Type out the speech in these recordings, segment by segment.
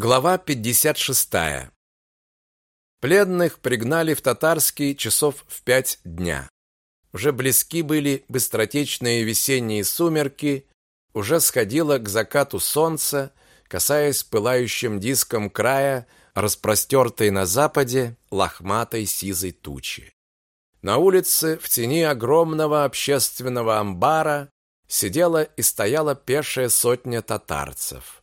Глава 56. Пленных пригнали в Татарский часов в пять дня. Уже близки были быстротечные весенние сумерки, уже сходило к закату солнце, касаясь пылающим диском края, распростертой на западе лохматой сизой тучи. На улице, в тени огромного общественного амбара, сидела и стояла пешая сотня татарцев.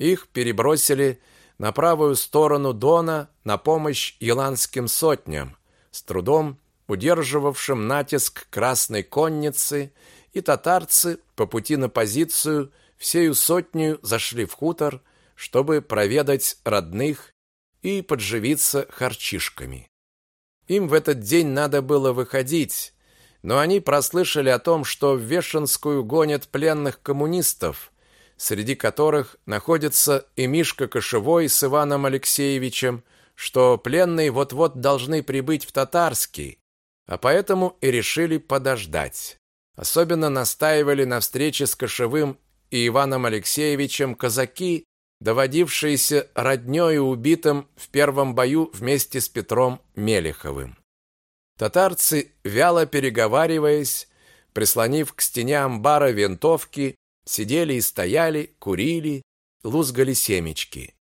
Их перебросили на правую сторону Дона на помощь еланским сотням, с трудом удерживавшим натиск красной конницы, и татарцы по пути на позицию всею сотню зашли в хутор, чтобы проведать родных и подживиться харчишками. Им в этот день надо было выходить, но они прослышали о том, что в Вешенскую гонят пленных коммунистов, среди которых находится и Мишка Кошевой с Иваном Алексеевичем, что пленные вот-вот должны прибыть в Татарский, а поэтому и решили подождать. Особенно настаивали на встрече с Кошевым и Иваном Алексеевичем казаки, доводившиеся роднёй убитым в первом бою вместе с Петром Мелеховым. Татарцы, вяло переговариваясь, прислонив к стене амбара винтовки, Сидели и стояли, курили, лузгали семечки.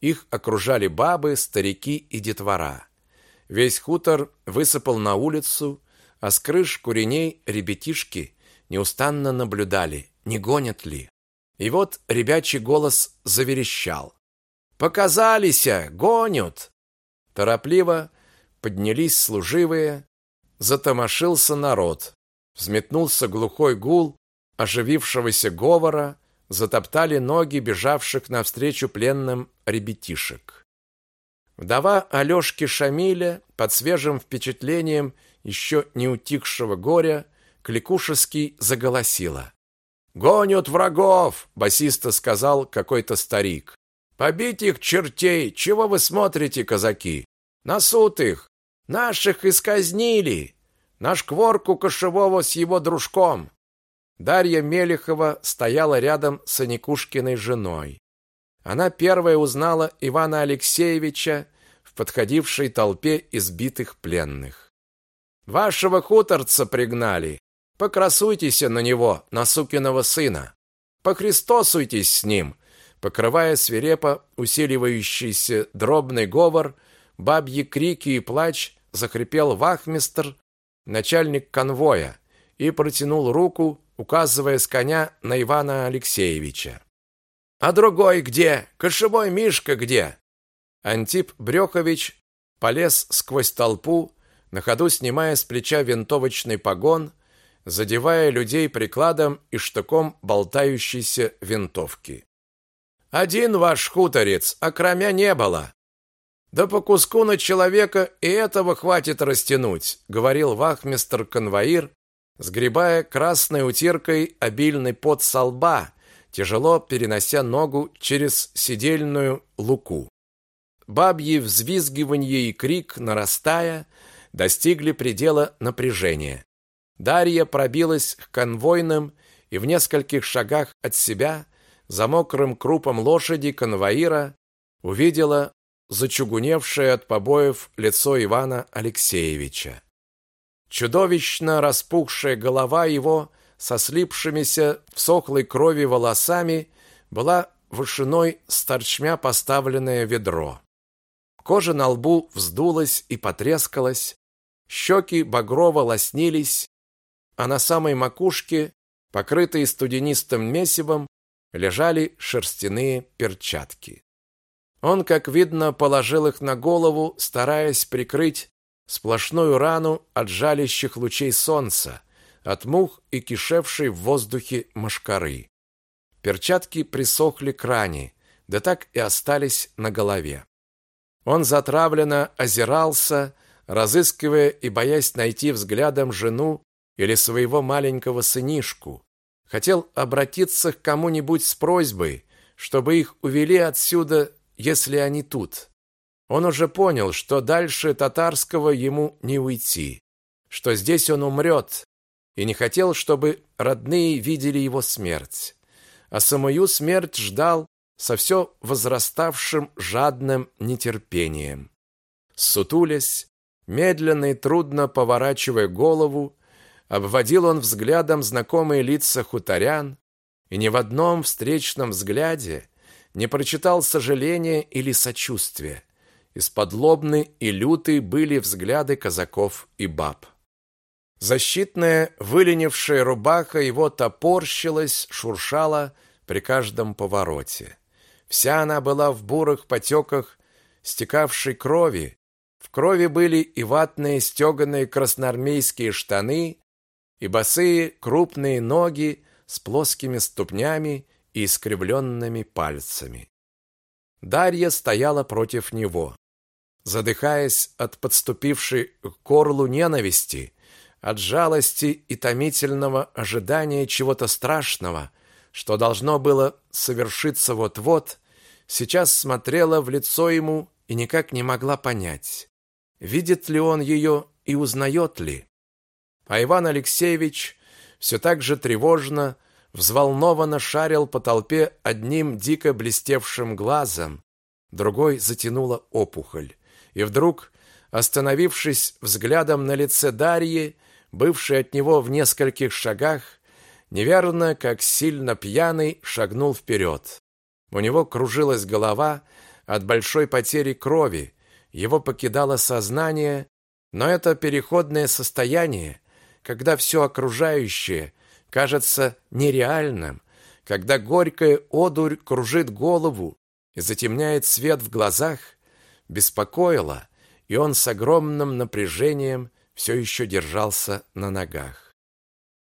Их окружали бабы, старики и детвора. Весь хутор высыпал на улицу, а с крыш куреней ребятишки неустанно наблюдали, не гонят ли. И вот ребячий голос заверещал. «Показалися! Гонят!» Торопливо поднялись служивые, затомошился народ. Взметнулся глухой гул, оживившегося говора затоптали ноги бежавших навстречу пленным ребятишек. Вдова Алёшки Шамиля под свежим впечатлением еще не утихшего горя кликушески заголосила. «Гонят врагов!» — басисто сказал какой-то старик. «Побить их чертей! Чего вы смотрите, казаки? На суд их! Наших исказнили! Наш кворку кошевого с его дружком! Дарья Мелехова стояла рядом с Аникушкиной женой. Она первая узнала Ивана Алексеевича в подходившей толпе избитых пленных. Вашего хуторца пригнали. Покрасуйтесь на него, на сукиного сына. Похристосуйтесь с ним, покрывая свирепо усиливающийся дробный говор, бабьи крики и плач, захрипел вахмистр, начальник конвоя, и протянул руку указывая с коня на Ивана Алексеевича. А другой где? Кошевой Мишка где? Антип Брехович полез сквозь толпу, на ходу снимая с плеча винтовочный погон, задевая людей прикладом и штыком болтающейся винтовки. Один ваш хуторец, а кромя не было. Да по куску на человека и этого хватит растянуть, говорил вахмистр конвоир, сгребая красной утиркой обильный пот со лба, тяжело перенося ногу через сидельную луку. Бабьи взвизгиванье и крик, нарастая, достигли предела напряжения. Дарья пробилась к конвойным и в нескольких шагах от себя, за мокрым крупом лошади конвоира, увидела зачугуневшее от побоев лицо Ивана Алексеевича. Чудовищно распухшая голова его со слипшимися в сохлой крови волосами была вышиной с торчмя поставленное ведро. Кожа на лбу вздулась и потрескалась, щеки багрово лоснились, а на самой макушке, покрытые студенистым месивом, лежали шерстяные перчатки. Он, как видно, положил их на голову, стараясь прикрыть сплошную рану от жалящих лучей солнца, от мух и кишевшей в воздухе мошкары. Перчатки присохли к ране, да так и остались на голове. Он затравленно озирался, разыскивая и боясь найти взглядом жену или своего маленького сынишку. Хотел обратиться к кому-нибудь с просьбой, чтобы их увели отсюда, если они тут. Он уже понял, что дальше татарского ему не уйти, что здесь он умрет, и не хотел, чтобы родные видели его смерть. А самую смерть ждал со все возраставшим жадным нетерпением. Сутулясь, медленно и трудно поворачивая голову, обводил он взглядом знакомые лица хуторян, и ни в одном встречном взгляде не прочитал сожаления или сочувствия. Исподлобны и люты были взгляды казаков и баб. Защитная, выленившая рубаха его топорщилась, шуршала при каждом повороте. Вся она была в бурых потеках стекавшей крови. В крови были и ватные стеганые красноармейские штаны, и босые крупные ноги с плоскими ступнями и искривленными пальцами. Дарья стояла против него. Задыхаясь от подступившей к горлу ненависти, от жалости и томительного ожидания чего-то страшного, что должно было совершиться вот-вот, сейчас смотрела в лицо ему и никак не могла понять, видит ли он ее и узнает ли. А Иван Алексеевич все так же тревожно, взволнованно шарил по толпе одним дико блестевшим глазом, другой затянула опухоль. И вдруг, остановившись взглядом на лице Дарьи, бывшей от него в нескольких шагах, неверно, как сильно пьяный, шагнул вперед. У него кружилась голова от большой потери крови, его покидало сознание, но это переходное состояние, когда все окружающее кажется нереальным, когда горькая одурь кружит голову и затемняет свет в глазах, беспокоило, и он с огромным напряжением все еще держался на ногах.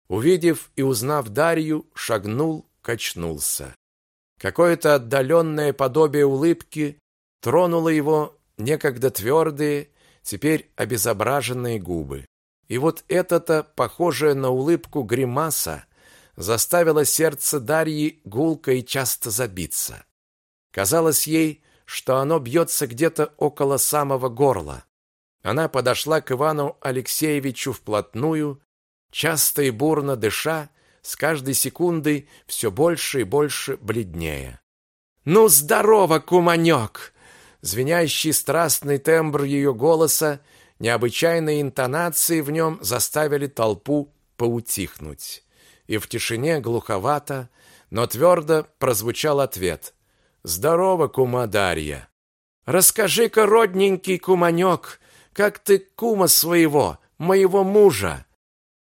Увидев и узнав Дарью, шагнул, качнулся. Какое-то отдаленное подобие улыбки тронуло его некогда твердые, теперь обезображенные губы. И вот это-то, похожее на улыбку гримаса, заставило сердце Дарьи гулко и часто забиться. Казалось ей, что оно бьется где-то около самого горла. Она подошла к Ивану Алексеевичу вплотную, часто и бурно дыша, с каждой секундой все больше и больше бледнее. «Ну, здорово, куманек!» Звенящий страстный тембр ее голоса Необычайные интонации в нем заставили толпу поутихнуть. И в тишине глуховато, но твердо прозвучал ответ. «Здорово, кума Дарья!» «Расскажи-ка, родненький куманек, как ты кума своего, моего мужа!»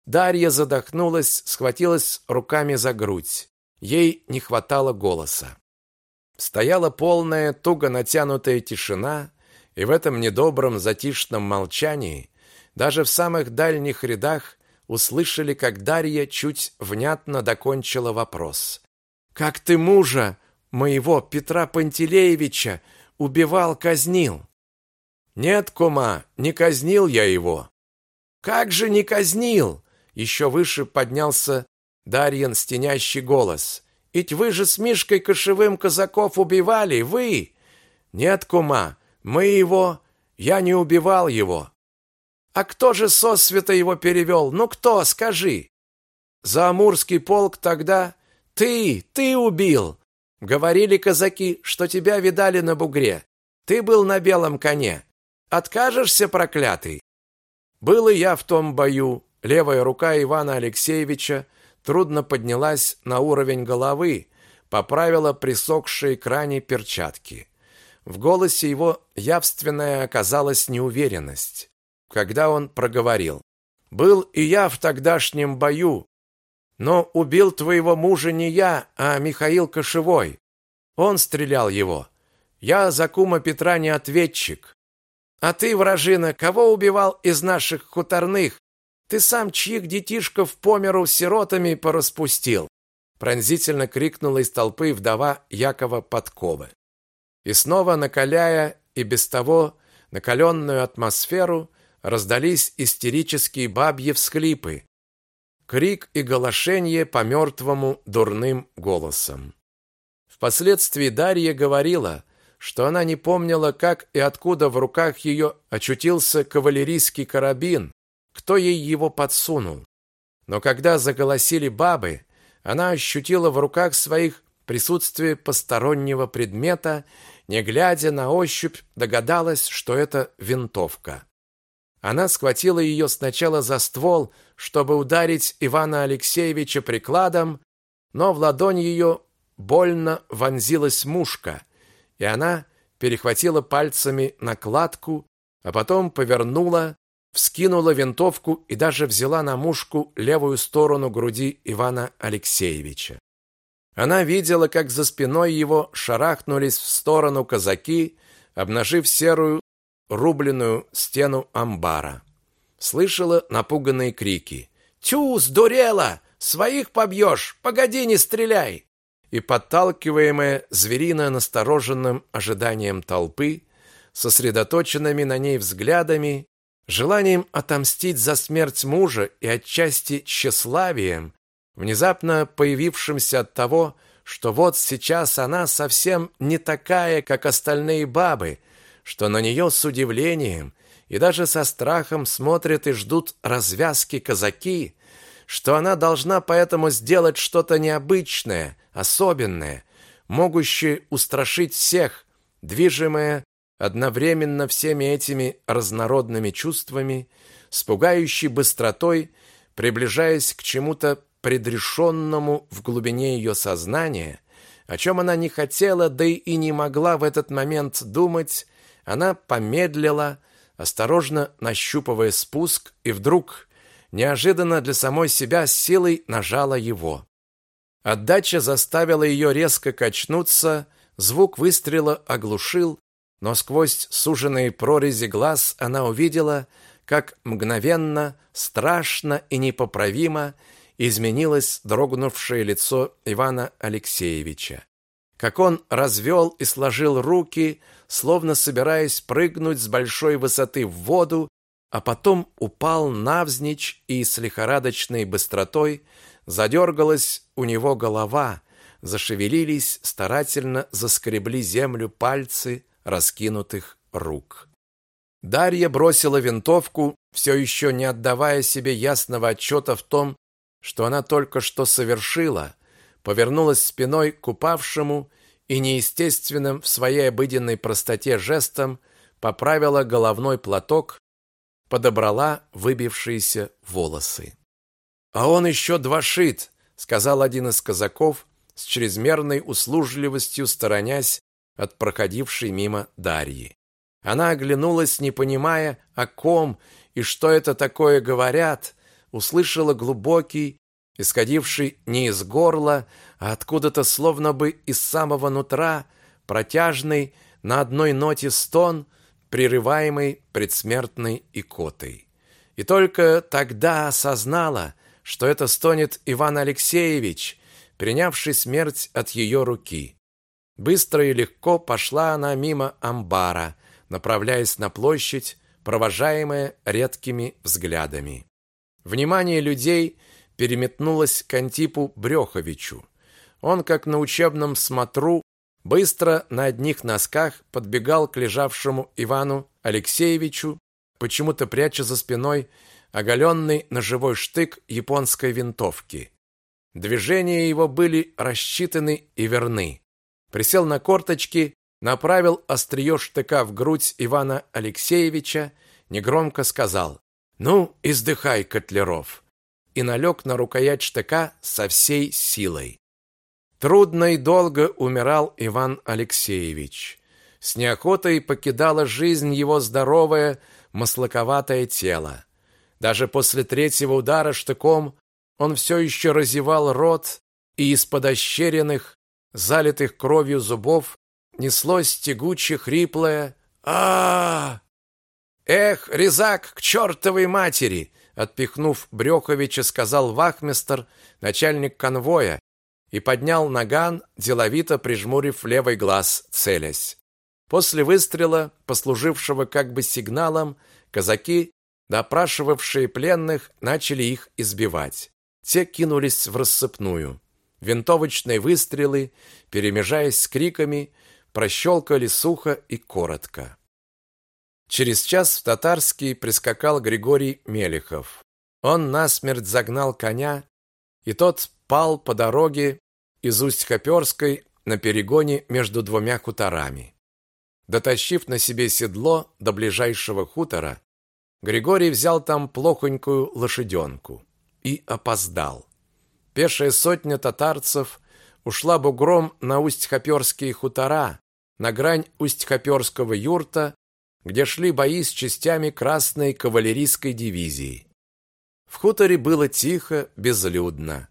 Дарья задохнулась, схватилась руками за грудь. Ей не хватало голоса. Стояла полная, туго натянутая тишина, и в этом недобром затишном молчании даже в самых дальних рядах услышали, как Дарья чуть внятно докончила вопрос. «Как ты мужа моего Петра Пантелеевича убивал, казнил?» «Нет, кума, не казнил я его». «Как же не казнил?» Еще выше поднялся Дарьин стенящий голос. «Ведь вы же с Мишкой Кошевым казаков убивали, вы!» «Нет, кума, мы его... Я не убивал его. А кто же сосвета его перевел? Ну кто, скажи? За Амурский полк тогда... Ты, ты убил! Говорили казаки, что тебя видали на бугре. Ты был на белом коне. Откажешься, проклятый? Был и я в том бою. Левая рука Ивана Алексеевича трудно поднялась на уровень головы, поправила присохшие к ране перчатки. В голосе его явственная оказалась неуверенность, когда он проговорил. «Был и я в тогдашнем бою, но убил твоего мужа не я, а Михаил Кошевой. Он стрелял его. Я за кума Петра не ответчик. А ты, вражина, кого убивал из наших хуторных? Ты сам чьих детишков по миру сиротами пораспустил?» Пронзительно крикнула из толпы вдова Якова Подкова. И снова накаляя и без того накаленную атмосферу, раздались истерические бабьи всхлипы, крик и голошенье по мертвому дурным голосом. Впоследствии Дарья говорила, что она не помнила, как и откуда в руках ее очутился кавалерийский карабин, кто ей его подсунул. Но когда заголосили бабы, она ощутила в руках своих присутствии постороннего предмета, не глядя на ощупь, догадалась, что это винтовка. Она схватила ее сначала за ствол, чтобы ударить Ивана Алексеевича прикладом, но в ладонь ее больно вонзилась мушка, и она перехватила пальцами накладку, а потом повернула, вскинула винтовку и даже взяла на мушку левую сторону груди Ивана Алексеевича. Она видела, как за спиной его шарахнулись в сторону казаки, обнажив серую рубленную стену амбара. Слышала напуганные крики. «Тю, сдурела! Своих побьешь! Погоди, не стреляй!» И подталкиваемая зверино настороженным ожиданием толпы, сосредоточенными на ней взглядами, желанием отомстить за смерть мужа и отчасти тщеславием, внезапно появившимся от того, что вот сейчас она совсем не такая, как остальные бабы, что на нее с удивлением и даже со страхом смотрят и ждут развязки казаки, что она должна поэтому сделать что-то необычное, особенное, могущее устрашить всех, движимое одновременно всеми этими разнородными чувствами, с пугающей быстротой, приближаясь к чему-то предрешенному в глубине ее сознания, о чем она не хотела, да и не могла в этот момент думать, она помедлила, осторожно нащупывая спуск, и вдруг, неожиданно для самой себя, силой нажала его. Отдача заставила ее резко качнуться, звук выстрела оглушил, но сквозь суженные прорези глаз она увидела, как мгновенно, страшно и непоправимо изменилось дрогнувшее лицо Ивана Алексеевича. Как он развел и сложил руки, словно собираясь прыгнуть с большой высоты в воду, а потом упал навзничь и с лихорадочной быстротой задергалась у него голова, зашевелились, старательно заскребли землю пальцы раскинутых рук. Дарья бросила винтовку, все еще не отдавая себе ясного отчета в том, что она только что совершила, повернулась спиной к упавшему и неестественным в своей обыденной простоте жестом поправила головной платок, подобрала выбившиеся волосы. «А он еще двошит», — сказал один из казаков, с чрезмерной услужливостью сторонясь от проходившей мимо Дарьи. Она оглянулась, не понимая, о ком и что это такое говорят, услышала глубокий, исходивший не из горла, а откуда-то словно бы из самого нутра, протяжный на одной ноте стон, прерываемый предсмертной икотой. И только тогда осознала, что это стонет Иван Алексеевич, принявший смерть от ее руки. Быстро и легко пошла она мимо амбара, направляясь на площадь, провожаемая редкими взглядами. Внимание людей переметнулось к Антипу Бреховичу. Он, как на учебном смотру, быстро на одних носках подбегал к лежавшему Ивану Алексеевичу, почему-то пряча за спиной оголенный ножевой штык японской винтовки. Движения его были рассчитаны и верны. Присел на корточки, направил острие штыка в грудь Ивана Алексеевича, негромко сказал «Ну, издыхай, Котлеров!» и налег на рукоять штыка со всей силой. Трудно и долго умирал Иван Алексеевич. С неохотой покидало жизнь его здоровое, маслаковатое тело. Даже после третьего удара штыком он все еще разевал рот, и из-под ощеренных, залитых кровью зубов неслось тягуче хриплое а, -а, -а «Эх, резак, к чертовой матери!» Отпихнув Бреховича, сказал вахмистр, начальник конвоя, и поднял наган, деловито прижмурив левый глаз, целясь. После выстрела, послужившего как бы сигналом, казаки, допрашивавшие пленных, начали их избивать. Те кинулись в рассыпную. Винтовочные выстрелы, перемежаясь с криками, прощелкали сухо и коротко. Через час в Татарский прискакал Григорий Мелехов. Он насмерть загнал коня, и тот пал по дороге из Усть-Хоперской на перегоне между двумя хуторами. Дотащив на себе седло до ближайшего хутора, Григорий взял там плохонькую лошаденку и опоздал. Пешая сотня татарцев ушла бугром на Усть-Хоперские хутора, на грань Усть-Хоперского юрта, где шли бои с частями Красной кавалерийской дивизии. В хуторе было тихо, безлюдно.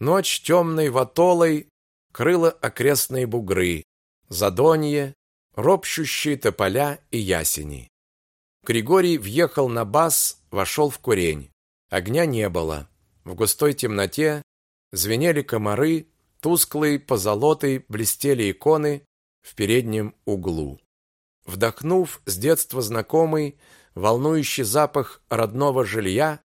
Ночь темной ватолой крыла окрестные бугры, задонье, ропщущие тополя и ясени. Григорий въехал на бас, вошел в курень. Огня не было. В густой темноте звенели комары, тусклые позолотой блестели иконы в переднем углу. Вдохнув с детства знакомый, волнующий запах родного жилья,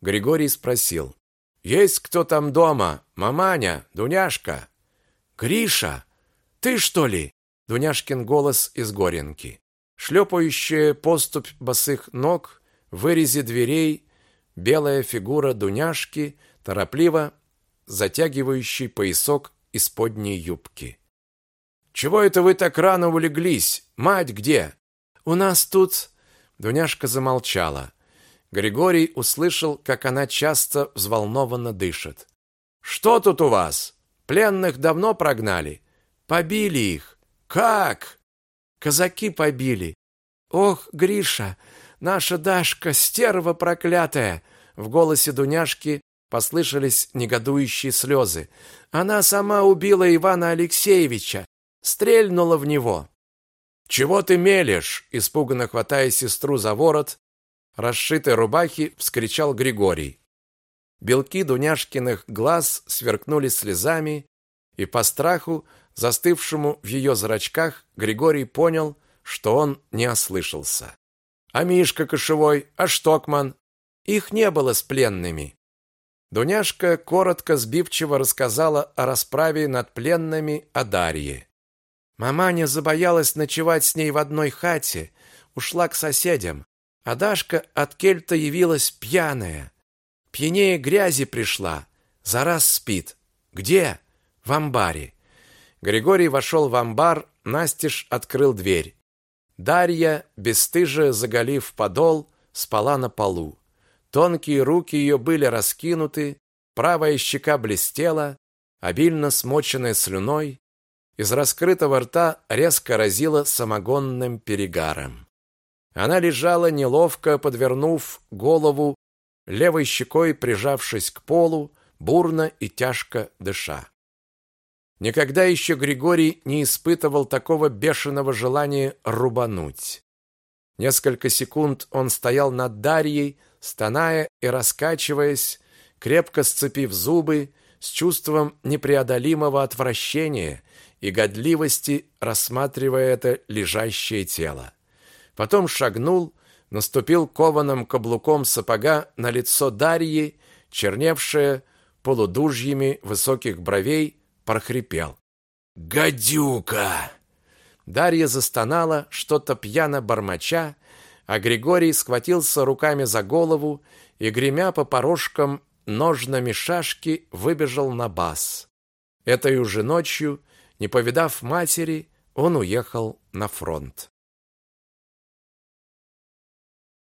Григорий спросил: "Есть кто там дома? Маманя, Дуняшка?" "Гриша, ты что ли?" Дуняшкин голос из Горенки. Шлепающая поступь босых ног, в вырезе дверей, белая фигура Дуняшки, торопливо затягивающий поясок из подней юбки. Чего это вы так рано улеглись? Мать где? У нас тут Дуняшка замолчала. Григорий услышал, как она часто взволнованно дышит. Что тут у вас? Пленных давно прогнали? Побили их. Как? Казаки побили. Ох, Гриша, наша Дашка стерва проклятая. В голосе Дуняшки послышались негодующие слезы. Она сама убила Ивана Алексеевича, стрельнула в него. Чего ты мелешь? испуганно хватая сестру за ворот, расшитой рубахи, вскричал Григорий. Белки Дуняшкиных глаз сверкнули слезами, и по страху, застывшему в ее зрачках, Григорий понял, что он не ослышался. А Мишка Кошевой, а Штокман? Их не было с пленными. Дуняшка коротко сбивчиво рассказала о расправе над пленными о Дарье. Маманя забоялась ночевать с ней в одной хате, ушла к соседям, а Дашка от кельта явилась пьяная. Пьянее грязи пришла, за раз спит. Где? В амбаре. Григорий вошел в амбар, настежь открыл дверь. Дарья, бесстыже заголив подол, спала на полу. Тонкие руки ее были раскинуты, правая щека блестела, обильно смоченная слюной, из раскрытого рта резко разило самогонным перегаром. Она лежала неловко, подвернув голову, левой щекой прижавшись к полу, бурно и тяжко дыша. Никогда еще Григорий не испытывал такого бешеного желания рубануть. Несколько секунд он стоял над Дарьей, стоная и раскачиваясь, крепко сцепив зубы, с чувством непреодолимого отвращения и годливости, рассматривая это лежащее тело. Потом шагнул, наступил кованым каблуком сапога на лицо Дарьи, черневшее полудужьями высоких бровей, прохрипел: "Гадюка!" Дарья застонала, что-то пьяно бормоча, а Григорий схватился руками за голову и, гремя по порожкам ножнами шашки, выбежал на бас. Этой уже ночью, не повидав матери, он уехал на фронт.